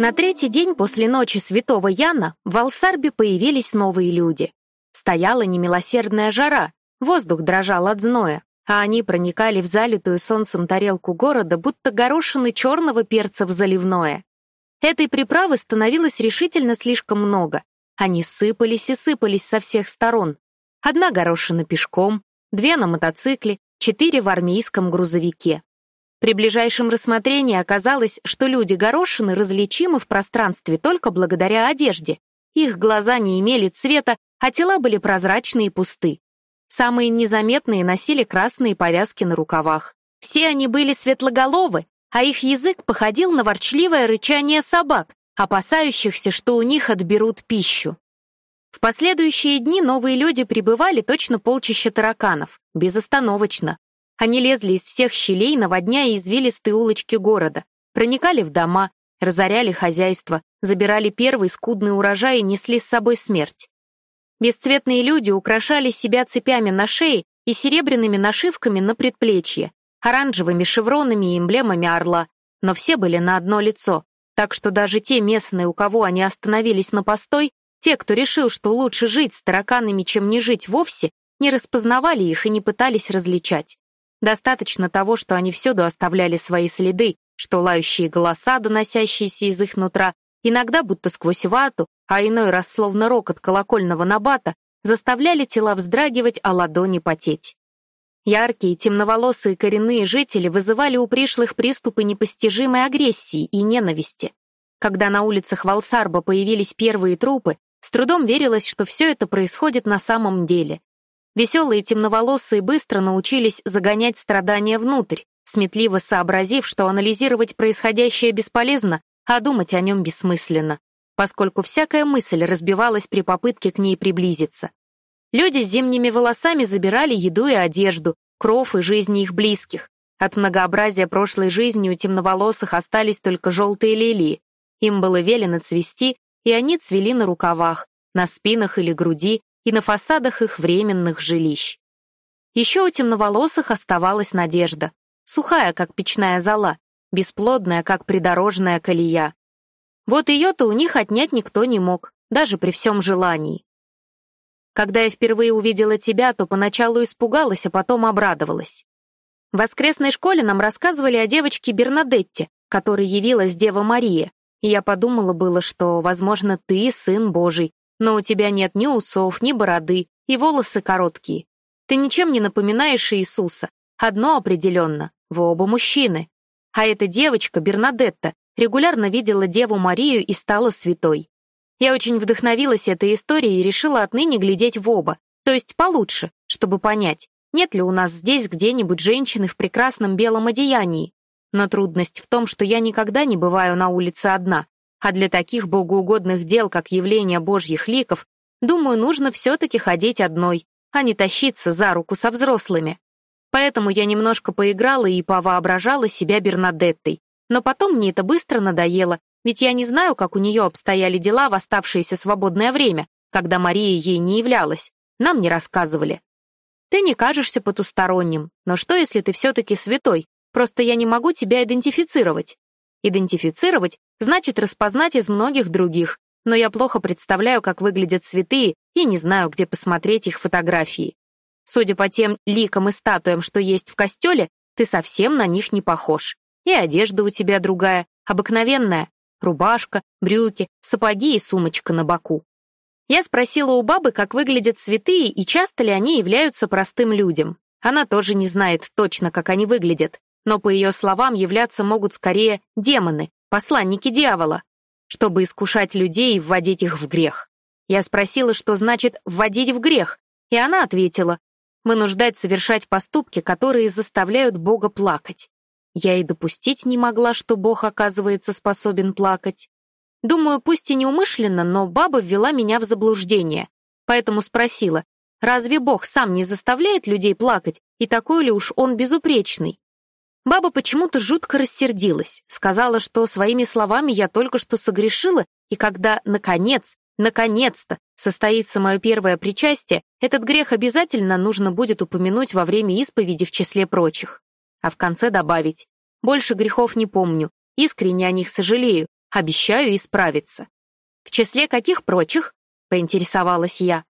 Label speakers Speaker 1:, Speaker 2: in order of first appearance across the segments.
Speaker 1: На третий день после ночи святого Яна в Алсарбе появились новые люди. Стояла немилосердная жара, воздух дрожал от зноя, а они проникали в залитую солнцем тарелку города, будто горошины черного перца в заливное. Этой приправы становилось решительно слишком много. Они сыпались и сыпались со всех сторон. Одна горошина пешком, две на мотоцикле, четыре в армейском грузовике. При ближайшем рассмотрении оказалось, что люди-горошины различимы в пространстве только благодаря одежде. Их глаза не имели цвета, а тела были прозрачные и пусты. Самые незаметные носили красные повязки на рукавах. Все они были светлоголовы, а их язык походил на ворчливое рычание собак, опасающихся, что у них отберут пищу. В последующие дни новые люди прибывали точно полчища тараканов, безостановочно. Они лезли из всех щелей, наводняя извилистые улочки города, проникали в дома, разоряли хозяйство, забирали первый скудный урожай и несли с собой смерть. Бесцветные люди украшали себя цепями на шее и серебряными нашивками на предплечье, оранжевыми шевронами и эмблемами орла, но все были на одно лицо, так что даже те местные, у кого они остановились на постой, те, кто решил, что лучше жить с тараканами, чем не жить вовсе, не распознавали их и не пытались различать. Достаточно того, что они всюду оставляли свои следы, что лающие голоса, доносящиеся из их нутра, иногда будто сквозь вату, а иной раз словно рокот колокольного набата, заставляли тела вздрагивать, а ладони потеть. Яркие, темноволосые коренные жители вызывали у пришлых приступы непостижимой агрессии и ненависти. Когда на улицах Валсарба появились первые трупы, с трудом верилось, что все это происходит на самом деле. Веселые темноволосые быстро научились загонять страдания внутрь, сметливо сообразив, что анализировать происходящее бесполезно, а думать о нем бессмысленно, поскольку всякая мысль разбивалась при попытке к ней приблизиться. Люди с зимними волосами забирали еду и одежду, кров и жизни их близких. От многообразия прошлой жизни у темноволосых остались только желтые лилии. Им было велено цвести, и они цвели на рукавах, на спинах или груди, и на фасадах их временных жилищ. Еще у темноволосых оставалась надежда, сухая, как печная зола, бесплодная, как придорожная колея. Вот ее-то у них отнять никто не мог, даже при всем желании. Когда я впервые увидела тебя, то поначалу испугалась, а потом обрадовалась. В воскресной школе нам рассказывали о девочке Бернадетте, которой явилась Дева Мария, и я подумала было, что, возможно, ты сын Божий, но у тебя нет ни усов, ни бороды, и волосы короткие. Ты ничем не напоминаешь Иисуса. Одно определенно — вы оба мужчины. А эта девочка, Бернадетта, регулярно видела Деву Марию и стала святой. Я очень вдохновилась этой историей и решила отныне глядеть в оба, то есть получше, чтобы понять, нет ли у нас здесь где-нибудь женщины в прекрасном белом одеянии. Но трудность в том, что я никогда не бываю на улице одна, а для таких богоугодных дел, как явление божьих ликов, думаю, нужно все-таки ходить одной, а не тащиться за руку со взрослыми. Поэтому я немножко поиграла и повоображала себя Бернадеттой. Но потом мне это быстро надоело, ведь я не знаю, как у нее обстояли дела в оставшееся свободное время, когда Мария ей не являлась. Нам не рассказывали. Ты не кажешься потусторонним, но что, если ты все-таки святой? Просто я не могу тебя идентифицировать. Идентифицировать значит распознать из многих других, но я плохо представляю, как выглядят святые, и не знаю, где посмотреть их фотографии. Судя по тем ликам и статуям, что есть в костеле, ты совсем на них не похож. И одежда у тебя другая, обыкновенная. Рубашка, брюки, сапоги и сумочка на боку. Я спросила у бабы, как выглядят святые и часто ли они являются простым людям. Она тоже не знает точно, как они выглядят, но, по ее словам, являться могут скорее демоны, посланники дьявола, чтобы искушать людей и вводить их в грех. Я спросила, что значит «вводить в грех», и она ответила, «вынуждать совершать поступки, которые заставляют Бога плакать». Я и допустить не могла, что Бог, оказывается, способен плакать. Думаю, пусть и неумышленно, но баба ввела меня в заблуждение, поэтому спросила, разве Бог сам не заставляет людей плакать, и такой ли уж он безупречный? Баба почему-то жутко рассердилась, сказала, что своими словами я только что согрешила, и когда, наконец, наконец-то, состоится мое первое причастие, этот грех обязательно нужно будет упомянуть во время исповеди в числе прочих. А в конце добавить «Больше грехов не помню, искренне о них сожалею, обещаю исправиться». «В числе каких прочих?» — поинтересовалась я.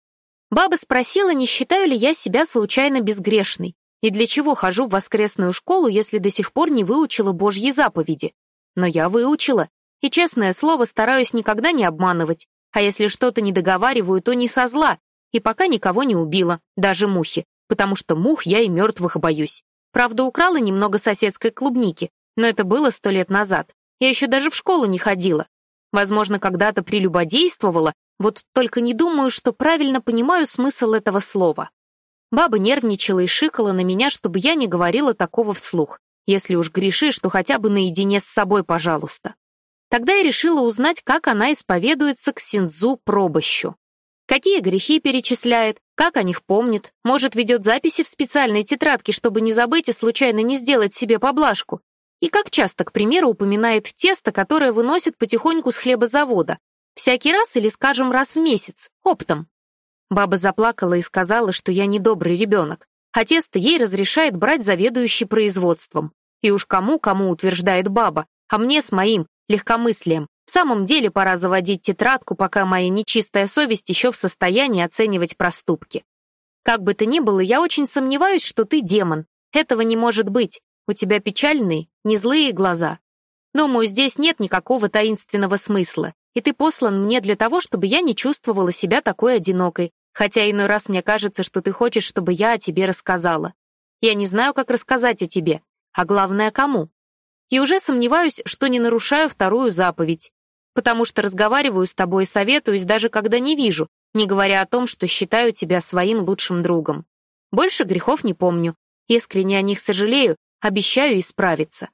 Speaker 1: Баба спросила, не считаю ли я себя случайно безгрешной, и для чего хожу в воскресную школу, если до сих пор не выучила Божьи заповеди. Но я выучила, и, честное слово, стараюсь никогда не обманывать, а если что-то не договариваю, то не со зла, и пока никого не убила, даже мухи, потому что мух я и мертвых боюсь. Правда, украла немного соседской клубники, но это было сто лет назад. Я еще даже в школу не ходила. Возможно, когда-то прелюбодействовала, вот только не думаю, что правильно понимаю смысл этого слова. Баба нервничала и шикала на меня, чтобы я не говорила такого вслух. Если уж грешишь, то хотя бы наедине с собой, пожалуйста. Тогда я решила узнать, как она исповедуется к Синзу пробощу. Какие грехи перечисляет, как о них помнит, может, ведет записи в специальной тетрадке, чтобы не забыть и случайно не сделать себе поблажку. И как часто, к примеру, упоминает тесто, которое выносит потихоньку с хлебозавода. Всякий раз или, скажем, раз в месяц, оптом. Баба заплакала и сказала, что я недобрый ребенок, а тесто ей разрешает брать заведующий производством. И уж кому-кому утверждает баба, а мне с моим легкомыслием. В самом деле пора заводить тетрадку, пока моя нечистая совесть еще в состоянии оценивать проступки. Как бы то ни было, я очень сомневаюсь, что ты демон. Этого не может быть. У тебя печальные, не злые глаза. Думаю, здесь нет никакого таинственного смысла, и ты послан мне для того, чтобы я не чувствовала себя такой одинокой, хотя иной раз мне кажется, что ты хочешь, чтобы я о тебе рассказала. Я не знаю, как рассказать о тебе, а главное, кому и уже сомневаюсь, что не нарушаю вторую заповедь, потому что разговариваю с тобой и советуюсь, даже когда не вижу, не говоря о том, что считаю тебя своим лучшим другом. Больше грехов не помню, искренне о них сожалею, обещаю исправиться.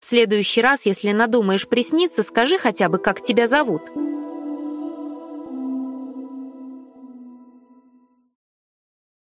Speaker 1: В следующий раз, если надумаешь присниться, скажи хотя бы, как тебя зовут».